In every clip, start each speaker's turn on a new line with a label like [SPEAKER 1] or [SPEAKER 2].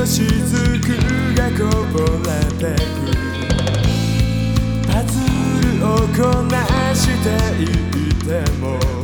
[SPEAKER 1] の雫がこぼれてく。パズルをこなしていても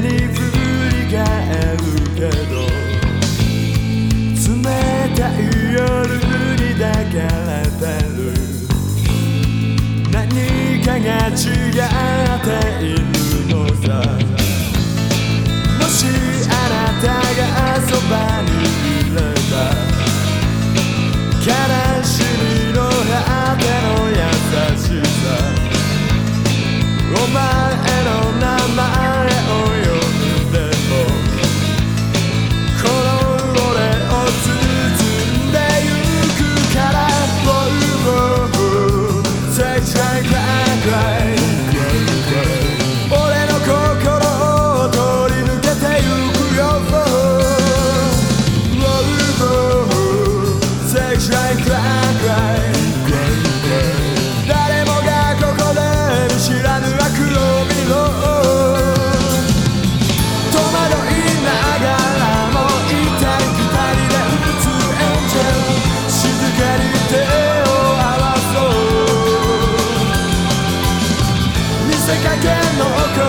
[SPEAKER 1] に振るけど冷たい夜に抱かれてる。何かが違っている。手加減の恋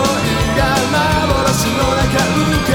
[SPEAKER 1] が幻の中受け